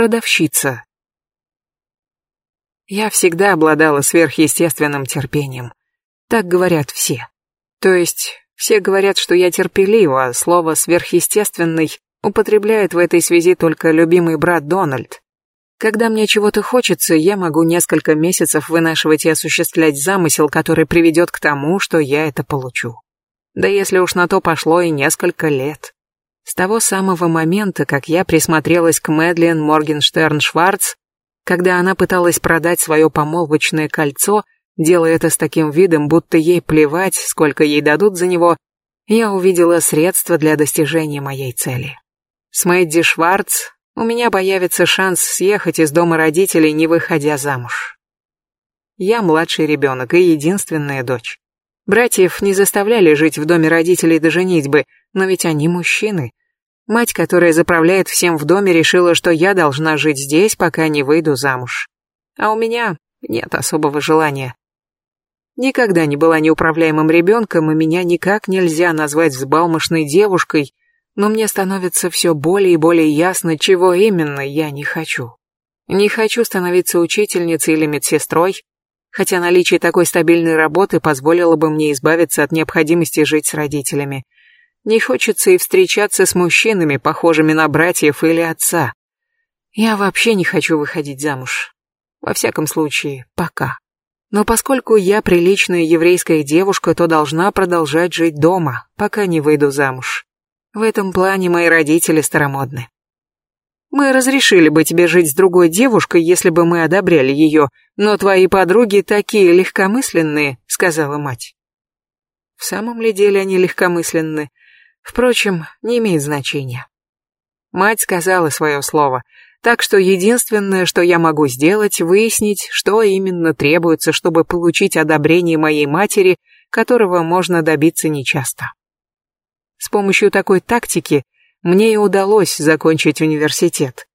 продавщица. Я всегда обладала сверхъестественным терпением. Так говорят все. То есть, все говорят, что я терпелива, а слово «сверхъестественный» употребляет в этой связи только любимый брат Дональд. Когда мне чего-то хочется, я могу несколько месяцев вынашивать и осуществлять замысел, который приведет к тому, что я это получу. Да если уж на то пошло и несколько лет. С того самого момента, как я присмотрелась к Мэдлин Моргенштерн-Шварц, когда она пыталась продать свое помолвочное кольцо, делая это с таким видом, будто ей плевать, сколько ей дадут за него, я увидела средства для достижения моей цели. С Мэдди Шварц у меня появится шанс съехать из дома родителей, не выходя замуж. Я младший ребенок и единственная дочь. Братьев не заставляли жить в доме родителей до женитьбы, но ведь они мужчины. Мать, которая заправляет всем в доме, решила, что я должна жить здесь, пока не выйду замуж. А у меня нет особого желания. Никогда не была неуправляемым ребенком, и меня никак нельзя назвать взбалмошной девушкой, но мне становится все более и более ясно, чего именно я не хочу. Не хочу становиться учительницей или медсестрой, хотя наличие такой стабильной работы позволило бы мне избавиться от необходимости жить с родителями. Не хочется и встречаться с мужчинами, похожими на братьев или отца. Я вообще не хочу выходить замуж. Во всяком случае, пока. Но поскольку я приличная еврейская девушка, то должна продолжать жить дома, пока не выйду замуж. В этом плане мои родители старомодны. Мы разрешили бы тебе жить с другой девушкой, если бы мы одобряли ее, но твои подруги такие легкомысленные, сказала мать. В самом ли деле они легкомысленны? Впрочем, не имеет значения. Мать сказала свое слово, так что единственное, что я могу сделать, выяснить, что именно требуется, чтобы получить одобрение моей матери, которого можно добиться нечасто. С помощью такой тактики мне и удалось закончить университет.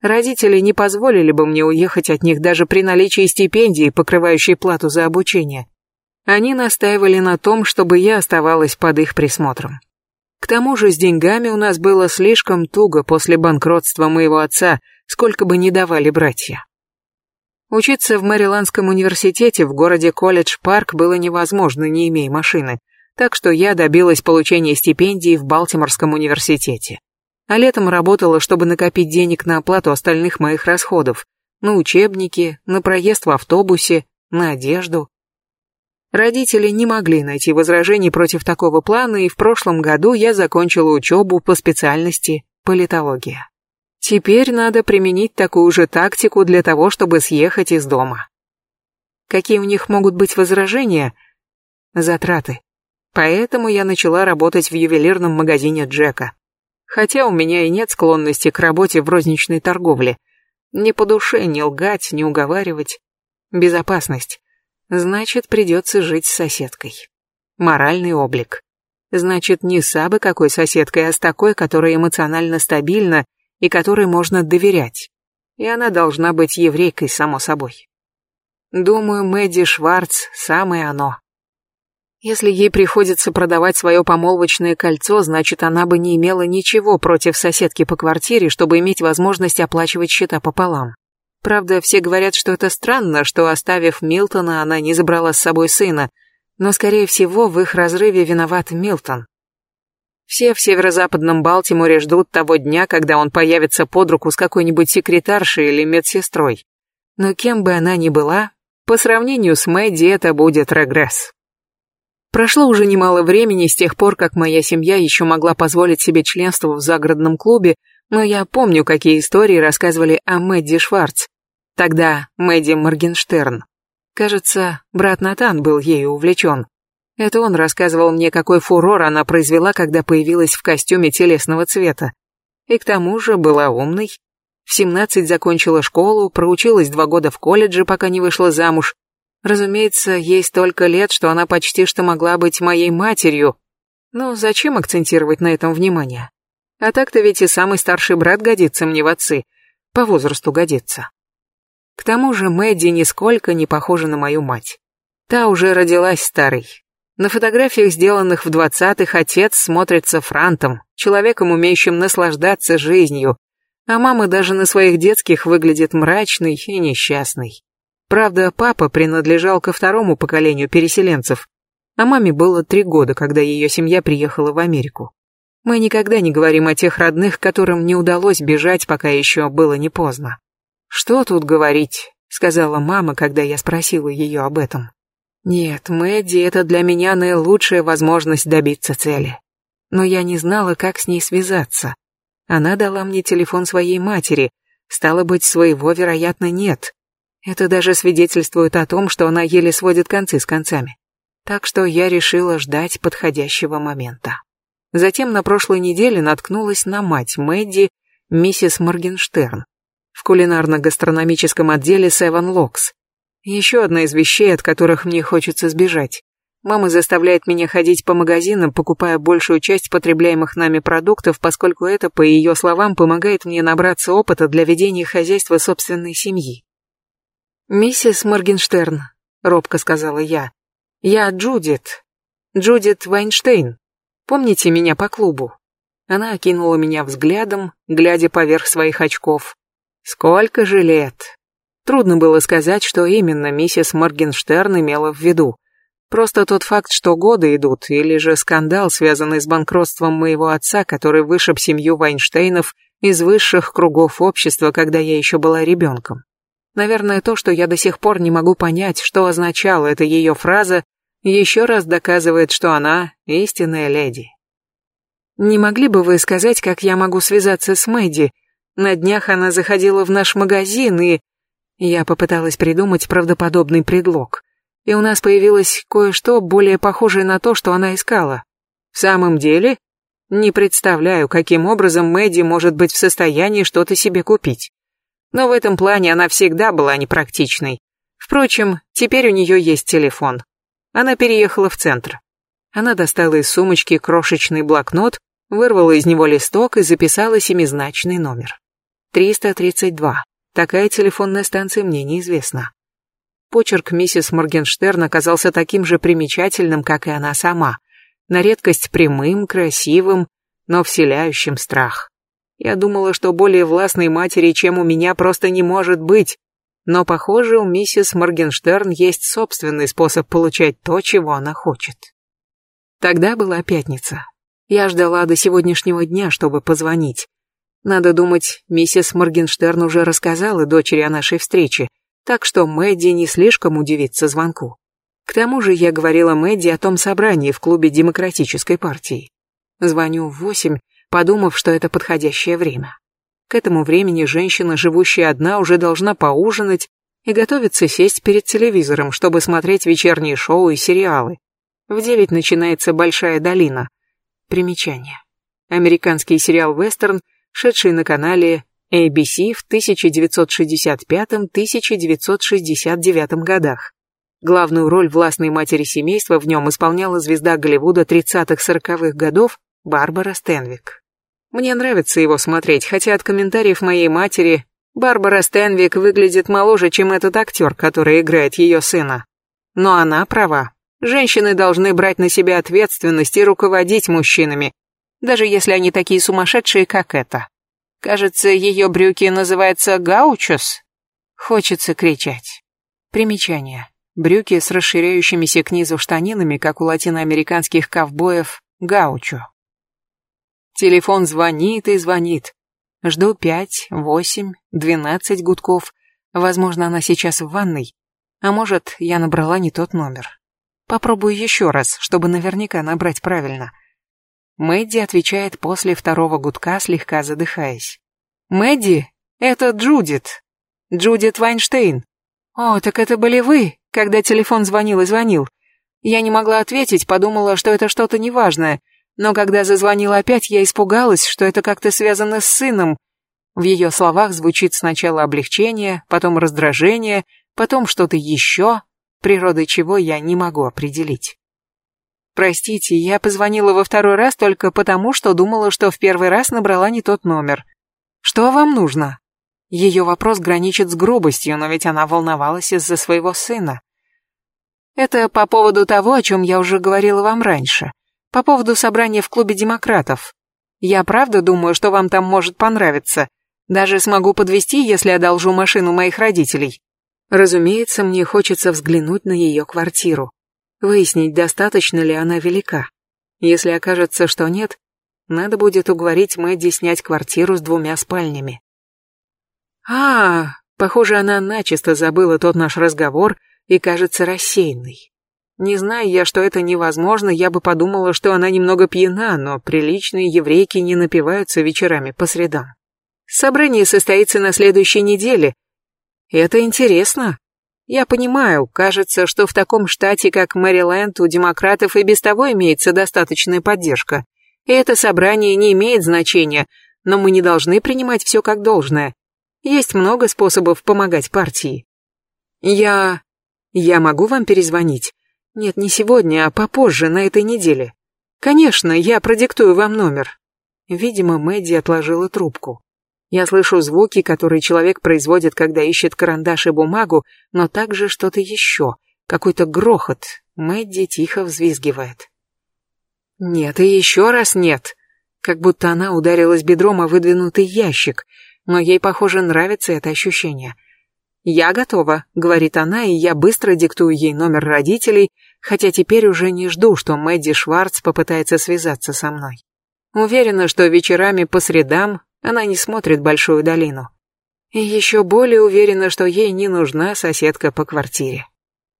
Родители не позволили бы мне уехать от них даже при наличии стипендии, покрывающей плату за обучение. Они настаивали на том, чтобы я оставалась под их присмотром. К тому же с деньгами у нас было слишком туго после банкротства моего отца, сколько бы ни давали братья. Учиться в Мэриландском университете в городе Колледж-Парк было невозможно, не имея машины так что я добилась получения стипендии в Балтиморском университете. А летом работала, чтобы накопить денег на оплату остальных моих расходов, на учебники, на проезд в автобусе, на одежду. Родители не могли найти возражений против такого плана, и в прошлом году я закончила учебу по специальности политология. Теперь надо применить такую же тактику для того, чтобы съехать из дома. Какие у них могут быть возражения? Затраты. Поэтому я начала работать в ювелирном магазине Джека. Хотя у меня и нет склонности к работе в розничной торговле. Не по душе не лгать, не уговаривать. Безопасность. Значит, придется жить с соседкой. Моральный облик. Значит, не с абы какой соседкой, а с такой, которая эмоционально стабильна и которой можно доверять. И она должна быть еврейкой, само собой. Думаю, Мэдди Шварц – самое оно. Если ей приходится продавать свое помолвочное кольцо, значит, она бы не имела ничего против соседки по квартире, чтобы иметь возможность оплачивать счета пополам. Правда, все говорят, что это странно, что, оставив Милтона, она не забрала с собой сына, но, скорее всего, в их разрыве виноват Милтон. Все в северо-западном Балтиморе ждут того дня, когда он появится под руку с какой-нибудь секретаршей или медсестрой. Но кем бы она ни была, по сравнению с Мэдди это будет регресс. Прошло уже немало времени с тех пор, как моя семья еще могла позволить себе членство в загородном клубе, но я помню, какие истории рассказывали о Мэдди Шварц. Тогда Мэдди Моргенштерн. Кажется, брат Натан был ею увлечен. Это он рассказывал мне, какой фурор она произвела, когда появилась в костюме телесного цвета. И к тому же была умной. В 17 закончила школу, проучилась два года в колледже, пока не вышла замуж, Разумеется, ей столько лет, что она почти что могла быть моей матерью. Но зачем акцентировать на этом внимание? А так-то ведь и самый старший брат годится мне в отцы. По возрасту годится. К тому же Мэдди нисколько не похожа на мою мать. Та уже родилась старой. На фотографиях, сделанных в двадцатых, отец смотрится франтом, человеком, умеющим наслаждаться жизнью, А мама даже на своих детских выглядит мрачной и несчастной. Правда, папа принадлежал ко второму поколению переселенцев, а маме было три года, когда ее семья приехала в Америку. Мы никогда не говорим о тех родных, которым не удалось бежать, пока еще было не поздно. «Что тут говорить?» — сказала мама, когда я спросила ее об этом. «Нет, Мэдди — это для меня наилучшая возможность добиться цели. Но я не знала, как с ней связаться. Она дала мне телефон своей матери, стало быть, своего, вероятно, нет. Это даже свидетельствует о том, что она еле сводит концы с концами. Так что я решила ждать подходящего момента. Затем на прошлой неделе наткнулась на мать Мэдди, миссис Моргенштерн, в кулинарно-гастрономическом отделе Seven Locks. Еще одна из вещей, от которых мне хочется сбежать. Мама заставляет меня ходить по магазинам, покупая большую часть потребляемых нами продуктов, поскольку это, по ее словам, помогает мне набраться опыта для ведения хозяйства собственной семьи. «Миссис Моргенштерн», — робко сказала я, — «я Джудит, Джудит Вайнштейн. Помните меня по клубу?» Она окинула меня взглядом, глядя поверх своих очков. «Сколько же лет?» Трудно было сказать, что именно миссис Моргенштерн имела в виду. Просто тот факт, что годы идут, или же скандал, связанный с банкротством моего отца, который вышиб семью Вайнштейнов из высших кругов общества, когда я еще была ребенком. Наверное, то, что я до сих пор не могу понять, что означала эта ее фраза, еще раз доказывает, что она истинная леди. Не могли бы вы сказать, как я могу связаться с Мэдди? На днях она заходила в наш магазин, и... Я попыталась придумать правдоподобный предлог. И у нас появилось кое-что более похожее на то, что она искала. В самом деле, не представляю, каким образом Мэдди может быть в состоянии что-то себе купить. Но в этом плане она всегда была непрактичной. Впрочем, теперь у нее есть телефон. Она переехала в центр. Она достала из сумочки крошечный блокнот, вырвала из него листок и записала семизначный номер. 332. Такая телефонная станция мне неизвестна. Почерк миссис Моргенштерн оказался таким же примечательным, как и она сама. На редкость прямым, красивым, но вселяющим страх. Я думала, что более властной матери, чем у меня, просто не может быть, но, похоже, у миссис Моргенштерн есть собственный способ получать то, чего она хочет. Тогда была пятница. Я ждала до сегодняшнего дня, чтобы позвонить. Надо думать, миссис Моргенштерн уже рассказала дочери о нашей встрече, так что Мэдди не слишком удивится звонку. К тому же я говорила Мэдди о том собрании в клубе Демократической партии. Звоню в восемь, подумав, что это подходящее время. К этому времени женщина, живущая одна, уже должна поужинать и готовиться сесть перед телевизором, чтобы смотреть вечерние шоу и сериалы. В девять начинается «Большая долина». Примечание. Американский сериал-вестерн, шедший на канале ABC в 1965-1969 годах. Главную роль властной матери семейства в нем исполняла звезда Голливуда 30-40-х годов Барбара Стэнвик. Мне нравится его смотреть, хотя от комментариев моей матери Барбара Стэнвик выглядит моложе, чем этот актер, который играет ее сына. Но она права. Женщины должны брать на себя ответственность и руководить мужчинами, даже если они такие сумасшедшие, как это. Кажется, ее брюки называются гаучос. Хочется кричать. Примечание. Брюки с расширяющимися к низу штанинами, как у латиноамериканских ковбоев, гаучо. Телефон звонит и звонит. Жду пять, восемь, двенадцать гудков. Возможно, она сейчас в ванной. А может, я набрала не тот номер. Попробую еще раз, чтобы наверняка набрать правильно. Мэдди отвечает после второго гудка, слегка задыхаясь. «Мэдди, это Джудит. Джудит Вайнштейн. О, так это были вы, когда телефон звонил и звонил. Я не могла ответить, подумала, что это что-то неважное. Но когда зазвонила опять, я испугалась, что это как-то связано с сыном. В ее словах звучит сначала облегчение, потом раздражение, потом что-то еще, природой чего я не могу определить. Простите, я позвонила во второй раз только потому, что думала, что в первый раз набрала не тот номер. Что вам нужно? Ее вопрос граничит с грубостью, но ведь она волновалась из-за своего сына. Это по поводу того, о чем я уже говорила вам раньше. По поводу собрания в клубе демократов. Я правда думаю, что вам там может понравиться. Даже смогу подвезти, если одолжу машину моих родителей. Разумеется, мне хочется взглянуть на ее квартиру. Выяснить, достаточно ли она велика. Если окажется, что нет, надо будет уговорить Мэдди снять квартиру с двумя спальнями. А, похоже, она начисто забыла тот наш разговор и кажется рассеянной. Не зная я, что это невозможно, я бы подумала, что она немного пьяна, но приличные еврейки не напиваются вечерами по средам. Собрание состоится на следующей неделе. Это интересно. Я понимаю, кажется, что в таком штате, как Мэриленд, у демократов и без того имеется достаточная поддержка. И это собрание не имеет значения, но мы не должны принимать все как должное. Есть много способов помогать партии. Я... я могу вам перезвонить? Нет, не сегодня, а попозже, на этой неделе. Конечно, я продиктую вам номер. Видимо, Мэдди отложила трубку. Я слышу звуки, которые человек производит, когда ищет карандаш и бумагу, но также что-то еще. Какой-то грохот. Мэдди тихо взвизгивает. Нет, и еще раз нет. Как будто она ударилась бедром о выдвинутый ящик, но ей, похоже, нравится это ощущение. «Я готова», — говорит она, и я быстро диктую ей номер родителей, хотя теперь уже не жду, что Мэдди Шварц попытается связаться со мной. Уверена, что вечерами по средам она не смотрит «Большую долину». И еще более уверена, что ей не нужна соседка по квартире.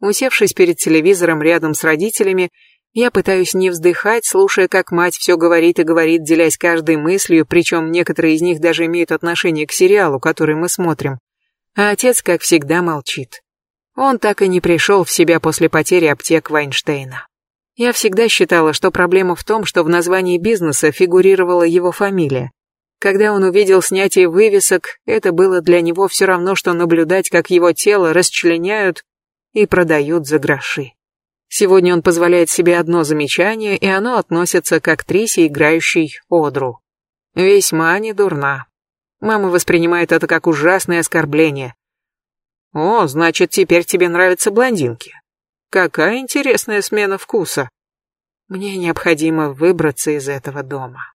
Усевшись перед телевизором рядом с родителями, я пытаюсь не вздыхать, слушая, как мать все говорит и говорит, делясь каждой мыслью, причем некоторые из них даже имеют отношение к сериалу, который мы смотрим. А отец, как всегда, молчит. Он так и не пришел в себя после потери аптек Вайнштейна. Я всегда считала, что проблема в том, что в названии бизнеса фигурировала его фамилия. Когда он увидел снятие вывесок, это было для него все равно, что наблюдать, как его тело расчленяют и продают за гроши. Сегодня он позволяет себе одно замечание, и оно относится к актрисе, играющей Одру. Весьма недурна. Мама воспринимает это как ужасное оскорбление. «О, значит, теперь тебе нравятся блондинки. Какая интересная смена вкуса. Мне необходимо выбраться из этого дома».